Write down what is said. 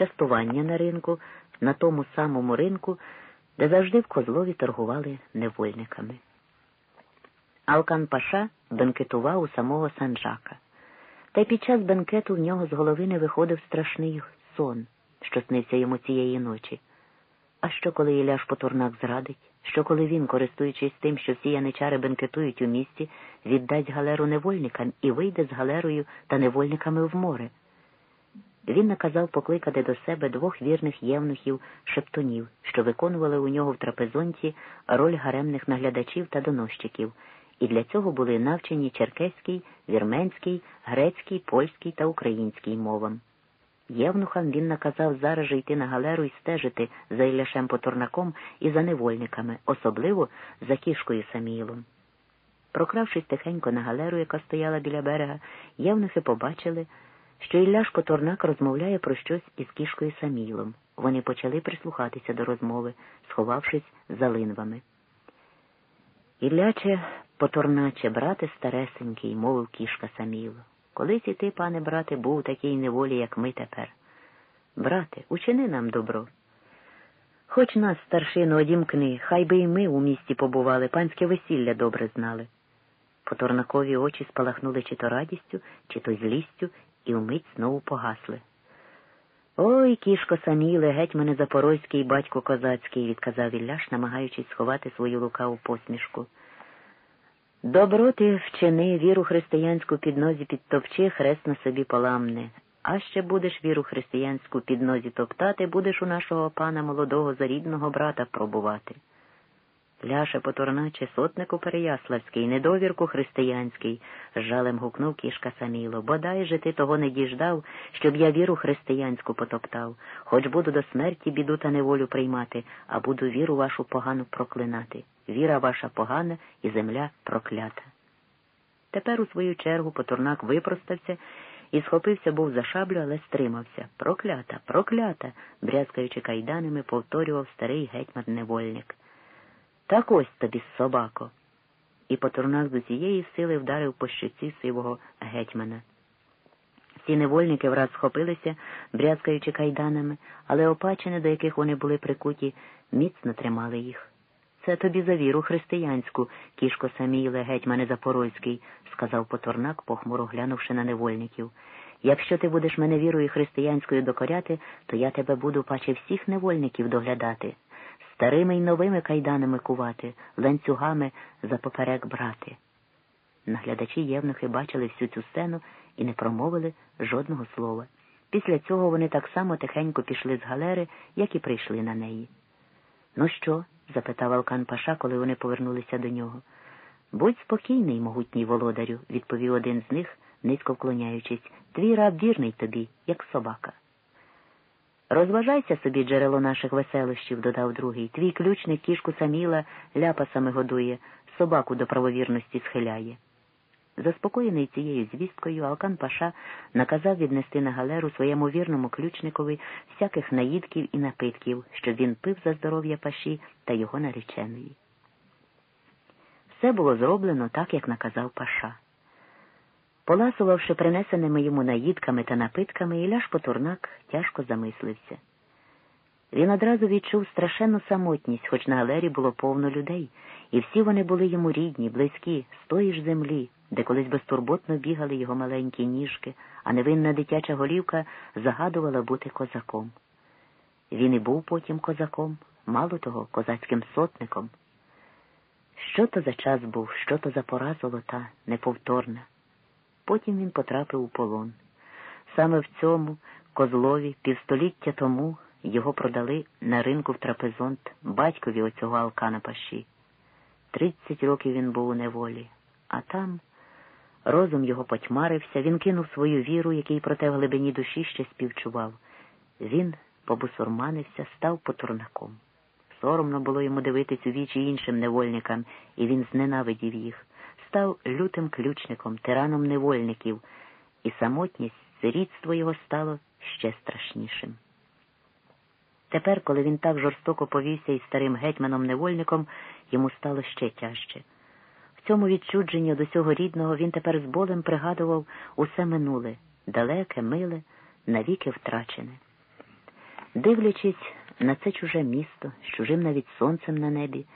частування на ринку, на тому самому ринку, де завжди в Козлові торгували невольниками. Алкан Паша бенкетував у самого Санджака. Та й під час бенкету в нього з голови не виходив страшний сон, що снився йому цієї ночі. А що, коли Іляш Потурнак зрадить? Що, коли він, користуючись тим, що всі яничари бенкетують у місті, віддасть галеру невольникам і вийде з галерою та невольниками в море? Він наказав покликати до себе двох вірних євнухів шептунів, що виконували у нього в трапезонці роль гаремних наглядачів та доносчиків, і для цього були навчені черкеський, вірменський, грецький, польський та український мовам. Євнухам він наказав зараз же йти на галеру і стежити за Ілляшем Потурнаком і за невольниками, особливо за кішкою Самілом. Прокравшись тихенько на галеру, яка стояла біля берега, євнухи побачили, що Ілляш Потурнак розмовляє про щось із кішкою Самілом. Вони почали прислухатися до розмови, сховавшись за линвами. Ілляче Потурначе, брате старесенький, мовив кішка Саміло. Колись і ти, пане брате, був у такій неволі, як ми тепер. Брате, учини нам добро. Хоч нас, старшину, одімкни, хай би і ми у місті побували, панське весілля добре знали. Поторнакові очі спалахнули чи то радістю, чи то злістю, і вмить знову погасли. Ой, кішко саміле, геть мене запорозький батько козацький, відказав Ілляш, намагаючись сховати свою лукаву посмішку. Добро ти вчини, віру християнську під нозі підтовчи, хрест на собі поламне. А ще будеш віру християнську під нозі топтати, будеш у нашого пана молодого зарідного брата пробувати. Ляше поторначе, сотнику Переяславський, недовірку християнський, з жалем гукнув кішка Саміло. Бодай же ти того не діждав, щоб я віру християнську потоптав, хоч буду до смерті біду та неволю приймати, а буду віру вашу погану проклинати. Віра ваша погана і земля проклята. Тепер, у свою чергу, потурнак випростався і схопився був за шаблю, але стримався. Проклята, проклята, брязкаючи кайданами, повторював старий гетьман невольник. Так ось тобі, собако. І Потурнак з усієї сили вдарив по щоці сивого гетьмана. Всі невольники враз схопилися, брязкаючи кайданами, але опачини, до яких вони були прикуті, міцно тримали їх. Це тобі за віру християнську, кішко Саміле, гетьмане Запорозький, сказав Потурнак, похмуро глянувши на невольників. Якщо ти будеш мене вірою християнською докоряти, то я тебе буду паче всіх невольників доглядати старими й новими кайданами кувати, ланцюгами за поперек брати. Наглядачі євнухи бачили всю цю сцену і не промовили жодного слова. Після цього вони так само тихенько пішли з галери, як і прийшли на неї. Ну що? запитав Алкан Паша, коли вони повернулися до нього. Будь спокійний, могутній володарю, відповів один з них, низько вклоняючись. Твій раб вірний тобі, як собака. Розважайся собі, джерело наших веселощів, додав другий. Твій ключник кішку саміла ляпасами годує, собаку до правовірності схиляє. Заспокоєний цією звісткою, Алкан Паша наказав віднести на галеру своєму вірному ключникові всяких наїдків і напитків, щоб він пив за здоров'я паші та його нареченої. Все було зроблено так, як наказав Паша. Поласувавши принесеними йому наїдками та напитками, Іляш Потурнак тяжко замислився. Він одразу відчув страшенну самотність, хоч на галері було повно людей, і всі вони були йому рідні, близькі, з тої ж землі, де колись безтурботно бігали його маленькі ніжки, а невинна дитяча голівка загадувала бути козаком. Він і був потім козаком, мало того, козацьким сотником. Що то за час був, що то за пора золота, неповторна. Потім він потрапив у полон. Саме в цьому козлові півстоліття тому його продали на ринку в трапезонт батькові оцього Алкана Паші. Тридцять років він був у неволі, а там розум його потьмарився, він кинув свою віру, який проте в глибині душі ще співчував. Він побусурманився, став потурнаком. Соромно було йому дивитись у вічі іншим невольникам, і він зненавидів їх став лютим ключником, тираном невольників, і самотність, сирітство його стало ще страшнішим. Тепер, коли він так жорстоко повівся із старим гетьманом невольником, йому стало ще тяжче. В цьому відчудженні до цього рідного він тепер з болем пригадував усе минуле, далеке, миле, навіки втрачене. Дивлячись на це чуже місто, з чужим навіть сонцем на небі,